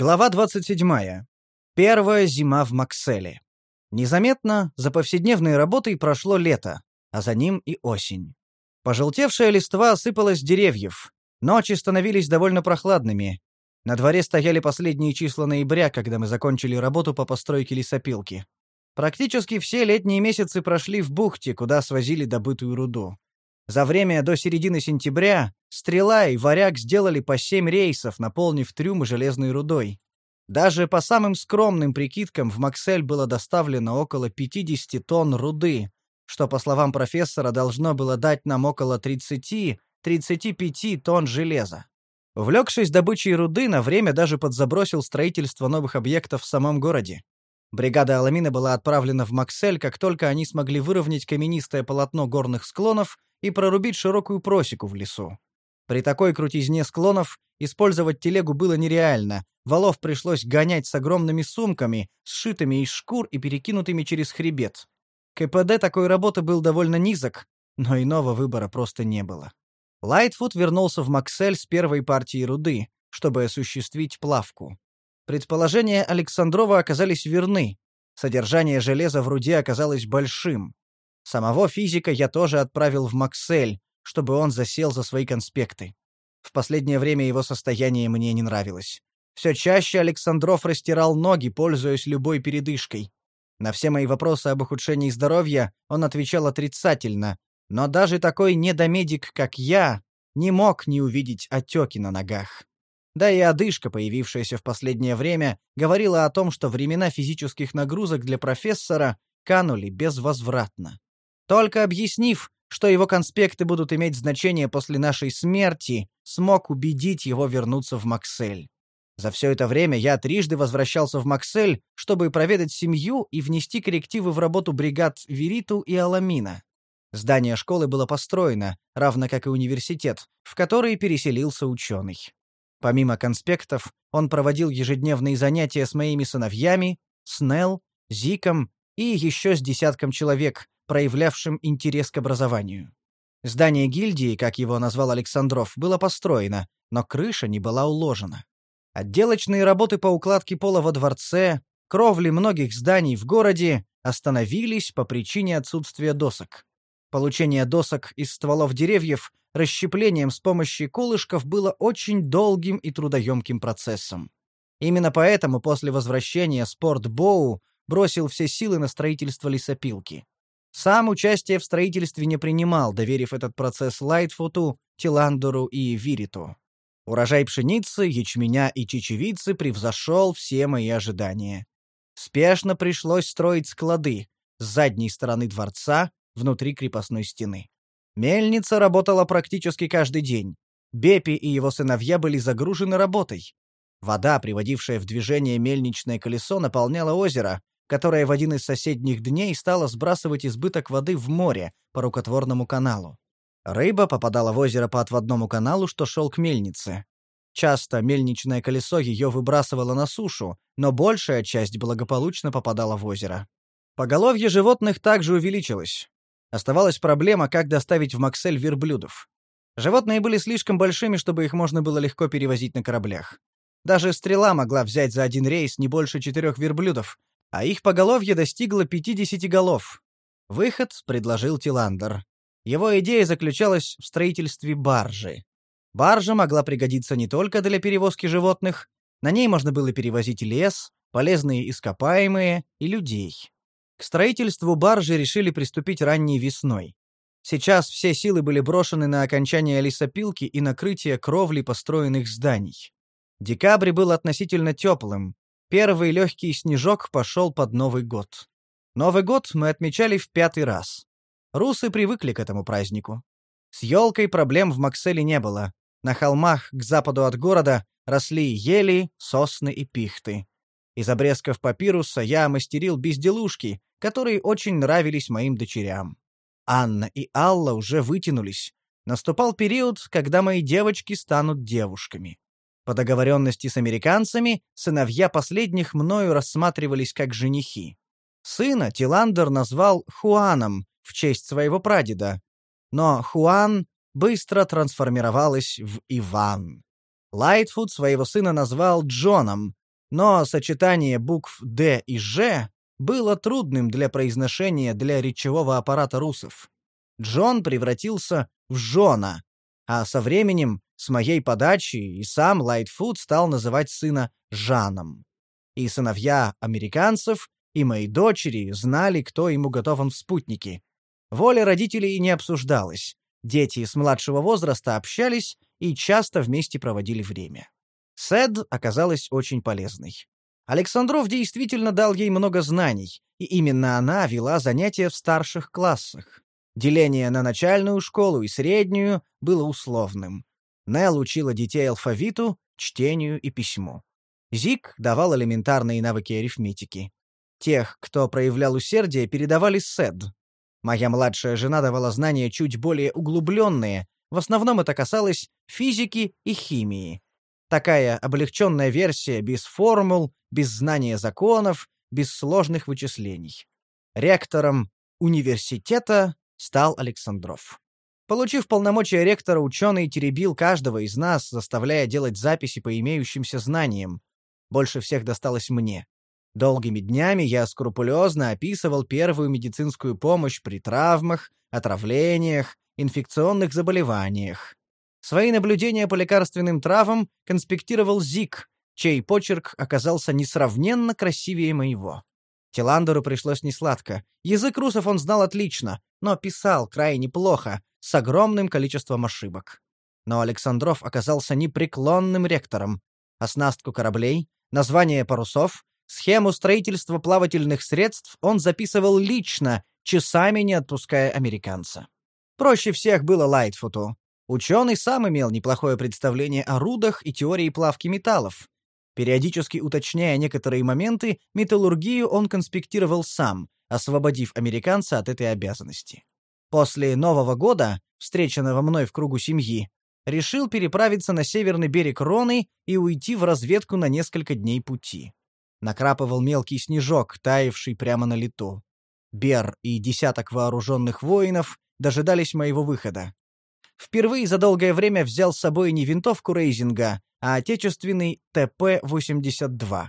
Глава 27. Первая зима в Макселе. Незаметно за повседневной работой прошло лето, а за ним и осень. Пожелтевшая листва осыпалась деревьев. Ночи становились довольно прохладными. На дворе стояли последние числа ноября, когда мы закончили работу по постройке лесопилки. Практически все летние месяцы прошли в бухте, куда свозили добытую руду. За время до середины сентября «Стрела» и «Варяг» сделали по семь рейсов, наполнив трюмы железной рудой. Даже по самым скромным прикидкам в Максель было доставлено около 50 тонн руды, что, по словам профессора, должно было дать нам около 30-35 тонн железа. Увлекшись добычей руды, на время даже подзабросил строительство новых объектов в самом городе. Бригада Аламина была отправлена в Максель, как только они смогли выровнять каменистое полотно горных склонов и прорубить широкую просеку в лесу. При такой крутизне склонов использовать телегу было нереально. Валов пришлось гонять с огромными сумками, сшитыми из шкур и перекинутыми через хребет. КПД такой работы был довольно низок, но иного выбора просто не было. Лайтфуд вернулся в Максель с первой партией руды, чтобы осуществить плавку. Предположения Александрова оказались верны. Содержание железа в руде оказалось большим. Самого физика я тоже отправил в Максель, чтобы он засел за свои конспекты. В последнее время его состояние мне не нравилось. Все чаще Александров растирал ноги, пользуясь любой передышкой. На все мои вопросы об ухудшении здоровья он отвечал отрицательно, но даже такой недомедик, как я, не мог не увидеть отеки на ногах. Да и одышка, появившаяся в последнее время, говорила о том, что времена физических нагрузок для профессора канули безвозвратно. Только объяснив, что его конспекты будут иметь значение после нашей смерти, смог убедить его вернуться в Максель. За все это время я трижды возвращался в Максель, чтобы проведать семью и внести коррективы в работу бригад Вериту и Аламина. Здание школы было построено, равно как и университет, в который переселился ученый. Помимо конспектов, он проводил ежедневные занятия с моими сыновьями, Снелл, Зиком и еще с десятком человек, проявлявшим интерес к образованию. Здание гильдии, как его назвал Александров, было построено, но крыша не была уложена. Отделочные работы по укладке пола во дворце, кровли многих зданий в городе остановились по причине отсутствия досок. Получение досок из стволов деревьев расщеплением с помощью колышков было очень долгим и трудоемким процессом. Именно поэтому после возвращения Спорт Боу бросил все силы на строительство лесопилки. Сам участие в строительстве не принимал, доверив этот процесс Лайтфуту, Тиландеру и Вириту. Урожай пшеницы, ячменя и чечевицы превзошел все мои ожидания. Спешно пришлось строить склады с задней стороны дворца, внутри крепостной стены. Мельница работала практически каждый день. Бепи и его сыновья были загружены работой. Вода, приводившая в движение мельничное колесо, наполняла озеро, которая в один из соседних дней стала сбрасывать избыток воды в море по рукотворному каналу. Рыба попадала в озеро по отводному каналу, что шел к мельнице. Часто мельничное колесо ее выбрасывало на сушу, но большая часть благополучно попадала в озеро. Поголовье животных также увеличилось. Оставалась проблема, как доставить в Максель верблюдов. Животные были слишком большими, чтобы их можно было легко перевозить на кораблях. Даже стрела могла взять за один рейс не больше четырех верблюдов, а их поголовье достигло 50 голов. Выход предложил Тиландер. Его идея заключалась в строительстве баржи. Баржа могла пригодиться не только для перевозки животных, на ней можно было перевозить лес, полезные ископаемые и людей. К строительству баржи решили приступить ранней весной. Сейчас все силы были брошены на окончание лесопилки и накрытие кровли построенных зданий. Декабрь был относительно теплым, Первый легкий снежок пошел под Новый год. Новый год мы отмечали в пятый раз. Русы привыкли к этому празднику. С елкой проблем в Макселе не было. На холмах к западу от города росли ели, сосны и пихты. Из обрезков папируса я мастерил безделушки, которые очень нравились моим дочерям. Анна и Алла уже вытянулись. Наступал период, когда мои девочки станут девушками. По договоренности с американцами, сыновья последних мною рассматривались как женихи. Сына Тиландер назвал Хуаном в честь своего прадеда, но Хуан быстро трансформировалась в Иван. Лайтфуд своего сына назвал Джоном, но сочетание букв «Д» и «Ж» было трудным для произношения для речевого аппарата русов. Джон превратился в Жона, а со временем, с моей подачи, и сам Лайтфуд стал называть сына Жаном. И сыновья американцев, и мои дочери знали, кто ему готован в спутнике. Воля родителей не обсуждалась. Дети с младшего возраста общались и часто вместе проводили время. Сэд оказалась очень полезной. Александров действительно дал ей много знаний, и именно она вела занятия в старших классах. Деление на начальную школу и среднюю было условным. Нелл учила детей алфавиту, чтению и письму. Зик давал элементарные навыки арифметики. Тех, кто проявлял усердие, передавали Сэд. Моя младшая жена давала знания чуть более углубленные, в основном это касалось физики и химии. Такая облегченная версия без формул, без знания законов, без сложных вычислений. Ректором университета стал Александров. Получив полномочия ректора, ученый теребил каждого из нас, заставляя делать записи по имеющимся знаниям. Больше всех досталось мне. Долгими днями я скрупулезно описывал первую медицинскую помощь при травмах, отравлениях, инфекционных заболеваниях. Свои наблюдения по лекарственным травам конспектировал Зик, чей почерк оказался несравненно красивее моего. Тиландеру пришлось несладко. Язык русов он знал отлично, но писал крайне плохо, с огромным количеством ошибок. Но Александров оказался непреклонным ректором. Оснастку кораблей, название парусов, схему строительства плавательных средств он записывал лично, часами не отпуская американца. Проще всех было Лайтфуту. Ученый сам имел неплохое представление о рудах и теории плавки металлов. Периодически уточняя некоторые моменты, металлургию он конспектировал сам, освободив американца от этой обязанности. После Нового года, встреченного мной в кругу семьи, решил переправиться на северный берег Роны и уйти в разведку на несколько дней пути. Накрапывал мелкий снежок, таявший прямо на лету. Бер и десяток вооруженных воинов дожидались моего выхода. Впервые за долгое время взял с собой не винтовку Рейзинга, а отечественный ТП-82.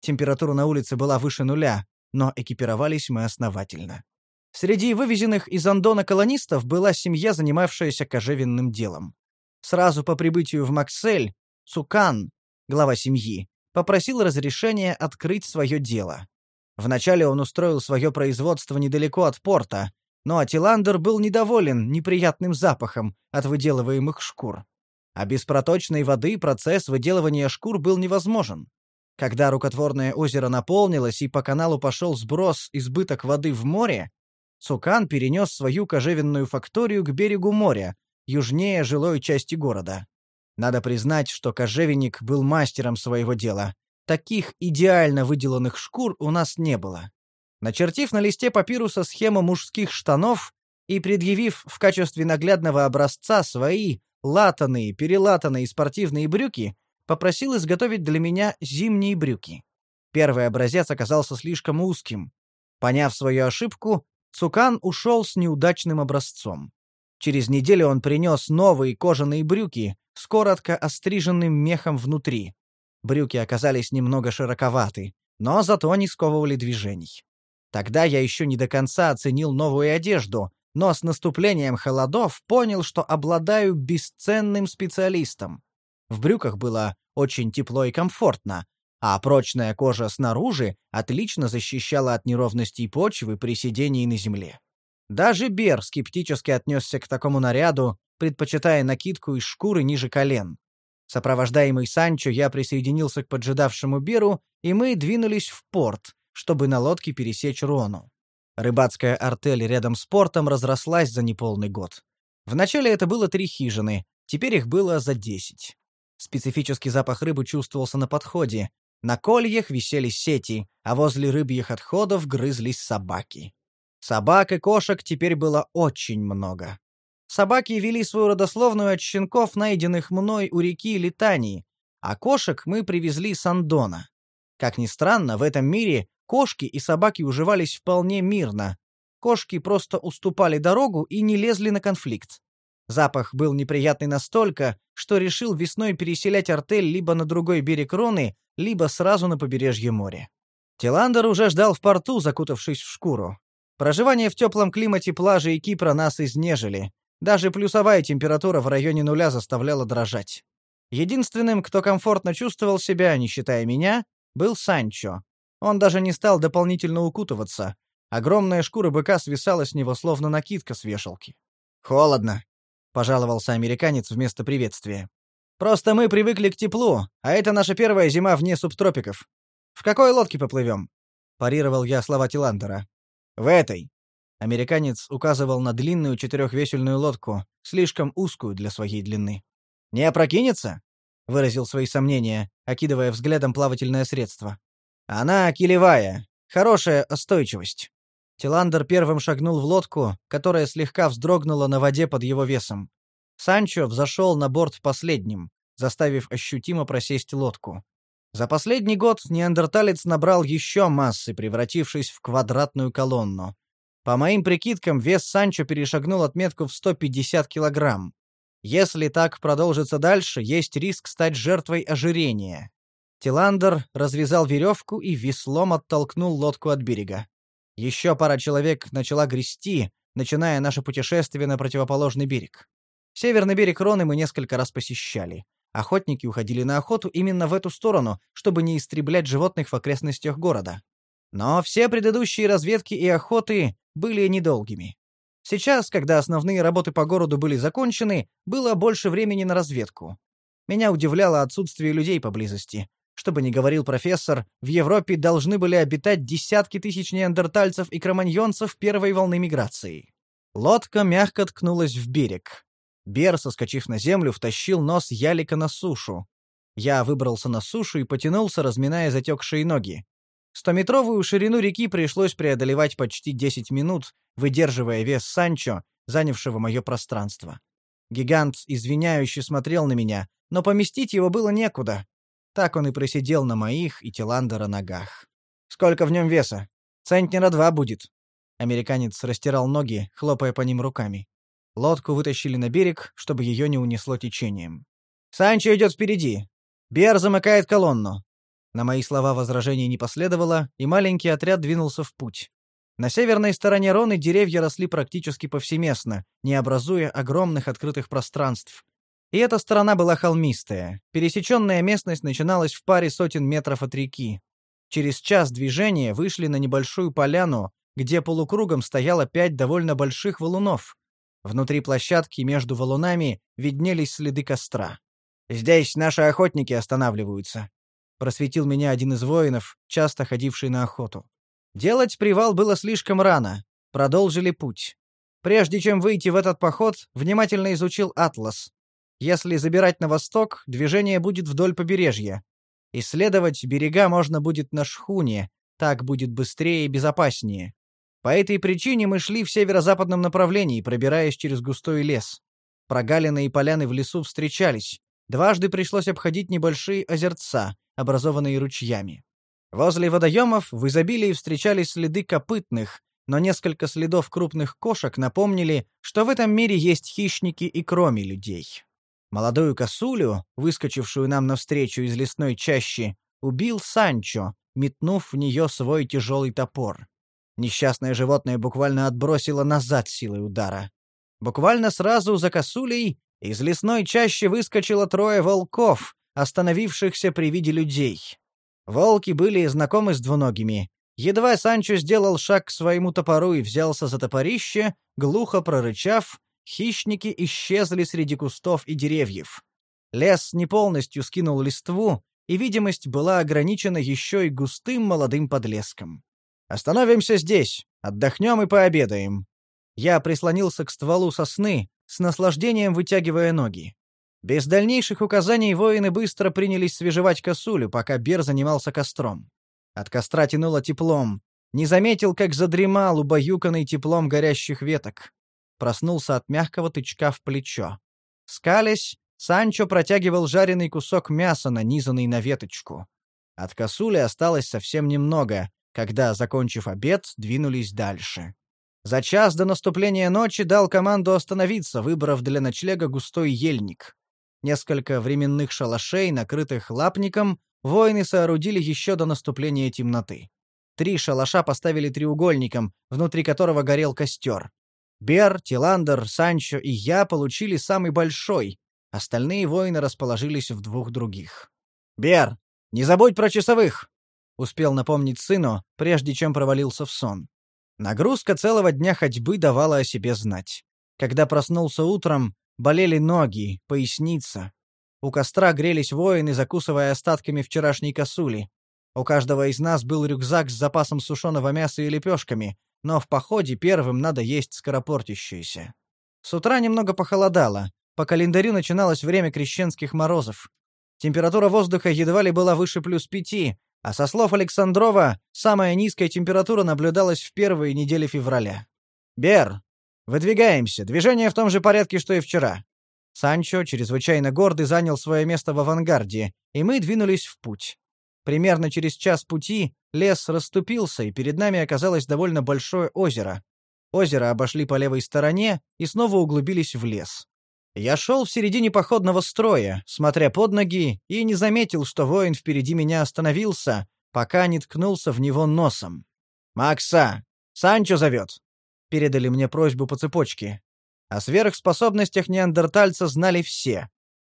Температура на улице была выше нуля, но экипировались мы основательно. Среди вывезенных из Андона колонистов была семья, занимавшаяся кожевенным делом. Сразу по прибытию в Максель Цукан, глава семьи, попросил разрешения открыть свое дело. Вначале он устроил свое производство недалеко от порта, но Атиландер был недоволен неприятным запахом от выделываемых шкур. А без проточной воды процесс выделывания шкур был невозможен. Когда рукотворное озеро наполнилось и по каналу пошел сброс избыток воды в море, Цукан перенес свою кожевенную факторию к берегу моря, южнее жилой части города. Надо признать, что кожевенник был мастером своего дела. Таких идеально выделанных шкур у нас не было. Начертив на листе папируса схему мужских штанов и предъявив в качестве наглядного образца свои латаные, перелатанные спортивные брюки, попросил изготовить для меня зимние брюки. Первый образец оказался слишком узким. Поняв свою ошибку, Цукан ушел с неудачным образцом. Через неделю он принес новые кожаные брюки с коротко остриженным мехом внутри. Брюки оказались немного широковаты, но зато не сковывали движений. Тогда я еще не до конца оценил новую одежду, но с наступлением холодов понял, что обладаю бесценным специалистом. В брюках было очень тепло и комфортно, а прочная кожа снаружи отлично защищала от неровностей почвы при сидении на земле. Даже Бер скептически отнесся к такому наряду, предпочитая накидку из шкуры ниже колен. Сопровождаемый Санчо, я присоединился к поджидавшему Беру, и мы двинулись в порт, чтобы на лодке пересечь Рону. Рыбацкая артель рядом с портом разрослась за неполный год. Вначале это было три хижины, теперь их было за десять. Специфический запах рыбы чувствовался на подходе. На кольях висели сети, а возле рыбьих отходов грызлись собаки. Собак и кошек теперь было очень много. Собаки вели свою родословную от щенков, найденных мной у реки Литании, а кошек мы привезли с Андона. Как ни странно, в этом мире Кошки и собаки уживались вполне мирно. Кошки просто уступали дорогу и не лезли на конфликт. Запах был неприятный настолько, что решил весной переселять артель либо на другой берег Роны, либо сразу на побережье моря. Тиландер уже ждал в порту, закутавшись в шкуру. Проживание в теплом климате плажи и Кипра нас изнежили. Даже плюсовая температура в районе нуля заставляла дрожать. Единственным, кто комфортно чувствовал себя, не считая меня, был Санчо. Он даже не стал дополнительно укутываться. Огромная шкура быка свисала с него, словно накидка с вешалки. «Холодно», — пожаловался американец вместо приветствия. «Просто мы привыкли к теплу, а это наша первая зима вне субтропиков. В какой лодке поплывем?» — парировал я слова Тиландера. «В этой». Американец указывал на длинную четырехвесельную лодку, слишком узкую для своей длины. «Не опрокинется?» — выразил свои сомнения, окидывая взглядом плавательное средство. «Она килевая. Хорошая остойчивость». Тиландер первым шагнул в лодку, которая слегка вздрогнула на воде под его весом. Санчо взошел на борт последним, заставив ощутимо просесть лодку. За последний год неандерталец набрал еще массы, превратившись в квадратную колонну. По моим прикидкам, вес Санчо перешагнул отметку в 150 килограмм. Если так продолжится дальше, есть риск стать жертвой ожирения. Тиландер развязал веревку и веслом оттолкнул лодку от берега. Еще пара человек начала грести, начиная наше путешествие на противоположный берег. Северный берег Роны мы несколько раз посещали. Охотники уходили на охоту именно в эту сторону, чтобы не истреблять животных в окрестностях города. Но все предыдущие разведки и охоты были недолгими. Сейчас, когда основные работы по городу были закончены, было больше времени на разведку. Меня удивляло отсутствие людей поблизости. Что бы ни говорил профессор, в Европе должны были обитать десятки тысяч неандертальцев и кроманьонцев первой волны миграции. Лодка мягко ткнулась в берег. Бер, соскочив на землю, втащил нос ялика на сушу. Я выбрался на сушу и потянулся, разминая затекшие ноги. Стометровую ширину реки пришлось преодолевать почти 10 минут, выдерживая вес Санчо, занявшего мое пространство. Гигант извиняюще смотрел на меня, но поместить его было некуда. Так он и просидел на моих и Тиландера ногах. «Сколько в нем веса? Центнера два будет». Американец растирал ноги, хлопая по ним руками. Лодку вытащили на берег, чтобы ее не унесло течением. «Санчо идет впереди. Бер замыкает колонну». На мои слова возражений не последовало, и маленький отряд двинулся в путь. На северной стороне Роны деревья росли практически повсеместно, не образуя огромных открытых пространств, и эта сторона была холмистая. Пересеченная местность начиналась в паре сотен метров от реки. Через час движения вышли на небольшую поляну, где полукругом стояло пять довольно больших валунов. Внутри площадки между валунами виднелись следы костра. «Здесь наши охотники останавливаются», — просветил меня один из воинов, часто ходивший на охоту. Делать привал было слишком рано. Продолжили путь. Прежде чем выйти в этот поход, внимательно изучил атлас. Если забирать на восток, движение будет вдоль побережья. Исследовать берега можно будет на шхуне, так будет быстрее и безопаснее. По этой причине мы шли в северо-западном направлении, пробираясь через густой лес. Прогалины и поляны в лесу встречались. Дважды пришлось обходить небольшие озерца, образованные ручьями. Возле водоемов в изобилии встречались следы копытных, но несколько следов крупных кошек напомнили, что в этом мире есть хищники и кроме людей. Молодую косулю, выскочившую нам навстречу из лесной чащи, убил Санчо, метнув в нее свой тяжелый топор. Несчастное животное буквально отбросило назад силой удара. Буквально сразу за косулей из лесной чащи выскочило трое волков, остановившихся при виде людей. Волки были знакомы с двуногими. Едва Санчо сделал шаг к своему топору и взялся за топорище, глухо прорычав, хищники исчезли среди кустов и деревьев. Лес не полностью скинул листву, и видимость была ограничена еще и густым молодым подлеском. «Остановимся здесь, отдохнем и пообедаем». Я прислонился к стволу сосны, с наслаждением вытягивая ноги. Без дальнейших указаний воины быстро принялись свежевать косулю, пока Бер занимался костром. От костра тянуло теплом. Не заметил, как задремал, убаюканный теплом горящих веток проснулся от мягкого тычка в плечо. Скалясь, Санчо протягивал жареный кусок мяса, нанизанный на веточку. От косули осталось совсем немного, когда, закончив обед, двинулись дальше. За час до наступления ночи дал команду остановиться, выбрав для ночлега густой ельник. Несколько временных шалашей, накрытых лапником, воины соорудили еще до наступления темноты. Три шалаша поставили треугольником, внутри которого горел костер. Бер, Тиландер, Санчо и я получили самый большой, остальные воины расположились в двух других. «Бер, не забудь про часовых!» — успел напомнить сыну, прежде чем провалился в сон. Нагрузка целого дня ходьбы давала о себе знать. Когда проснулся утром, болели ноги, поясница. У костра грелись воины, закусывая остатками вчерашней косули. У каждого из нас был рюкзак с запасом сушеного мяса и лепешками, но в походе первым надо есть скоропортящееся. С утра немного похолодало. По календарю начиналось время крещенских морозов. Температура воздуха едва ли была выше плюс пяти, а со слов Александрова, самая низкая температура наблюдалась в первые недели февраля. «Бер, выдвигаемся. Движение в том же порядке, что и вчера». Санчо, чрезвычайно гордый, занял свое место в авангарде, и мы двинулись в путь. Примерно через час пути лес расступился, и перед нами оказалось довольно большое озеро. Озеро обошли по левой стороне и снова углубились в лес. Я шел в середине походного строя, смотря под ноги, и не заметил, что воин впереди меня остановился, пока не ткнулся в него носом. «Макса! Санчо зовет!» Передали мне просьбу по цепочке. О сверхспособностях неандертальца знали все.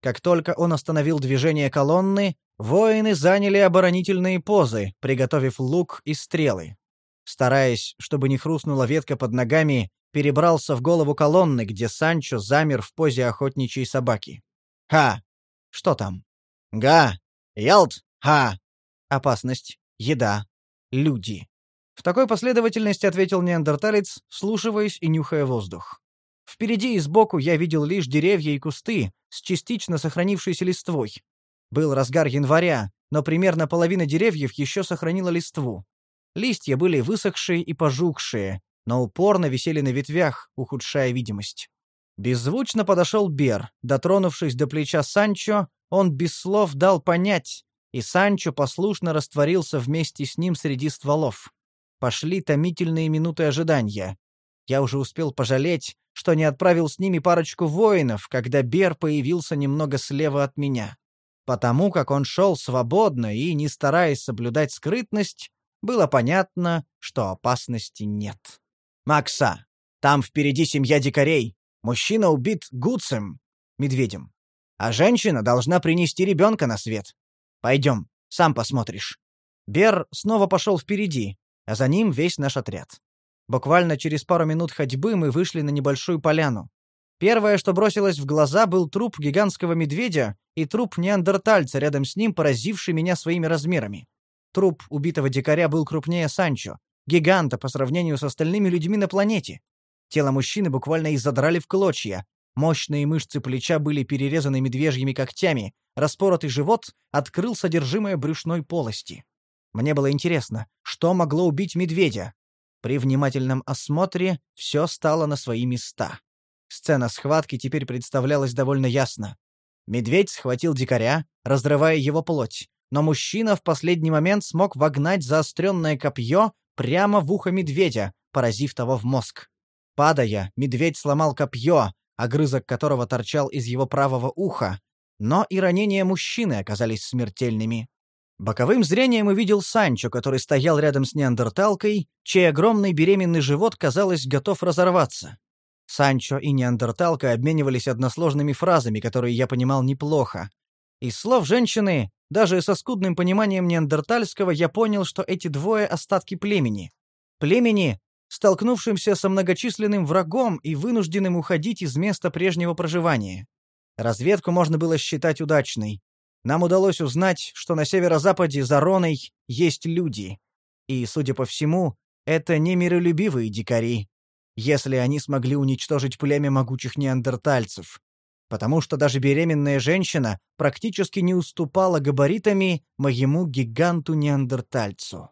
Как только он остановил движение колонны, воины заняли оборонительные позы, приготовив лук и стрелы. Стараясь, чтобы не хрустнула ветка под ногами, перебрался в голову колонны, где Санчо замер в позе охотничьей собаки. «Ха! Что там?» «Га! Ялт! Ха!» «Опасность. Еда. Люди». В такой последовательности ответил неандерталец, слушаясь и нюхая воздух. Впереди и сбоку я видел лишь деревья и кусты с частично сохранившейся листвой. Был разгар января, но примерно половина деревьев еще сохранила листву. Листья были высохшие и пожухшие, но упорно висели на ветвях, ухудшая видимость. Беззвучно подошел Бер, дотронувшись до плеча Санчо, он без слов дал понять, и Санчо послушно растворился вместе с ним среди стволов. Пошли томительные минуты ожидания. Я уже успел пожалеть, что не отправил с ними парочку воинов, когда Бер появился немного слева от меня. Потому как он шел свободно и, не стараясь соблюдать скрытность, было понятно, что опасности нет. «Макса, там впереди семья дикарей. Мужчина убит Гуцем, медведем. А женщина должна принести ребенка на свет. Пойдем, сам посмотришь». Бер снова пошел впереди, а за ним весь наш отряд. Буквально через пару минут ходьбы мы вышли на небольшую поляну. Первое, что бросилось в глаза, был труп гигантского медведя и труп неандертальца рядом с ним, поразивший меня своими размерами. Труп убитого дикаря был крупнее Санчо, гиганта по сравнению с остальными людьми на планете. Тело мужчины буквально изодрали в клочья. Мощные мышцы плеча были перерезаны медвежьими когтями, распоротый живот открыл содержимое брюшной полости. Мне было интересно, что могло убить медведя. При внимательном осмотре все стало на свои места. Сцена схватки теперь представлялась довольно ясно. Медведь схватил дикаря, разрывая его плоть но мужчина в последний момент смог вогнать заостренное копье прямо в ухо медведя, поразив того в мозг. Падая, медведь сломал копье, огрызок которого торчал из его правого уха, но и ранения мужчины оказались смертельными. Боковым зрением увидел Санчо, который стоял рядом с неандерталкой, чей огромный беременный живот, казалось, готов разорваться. Санчо и неандерталка обменивались односложными фразами, которые я понимал неплохо. Из слов женщины даже со скудным пониманием неандертальского я понял, что эти двое — остатки племени. Племени, столкнувшимся со многочисленным врагом и вынужденным уходить из места прежнего проживания. Разведку можно было считать удачной. Нам удалось узнать, что на северо-западе за Роной есть люди. И, судя по всему, это не миролюбивые дикари, если они смогли уничтожить племя могучих неандертальцев потому что даже беременная женщина практически не уступала габаритами моему гиганту-неандертальцу.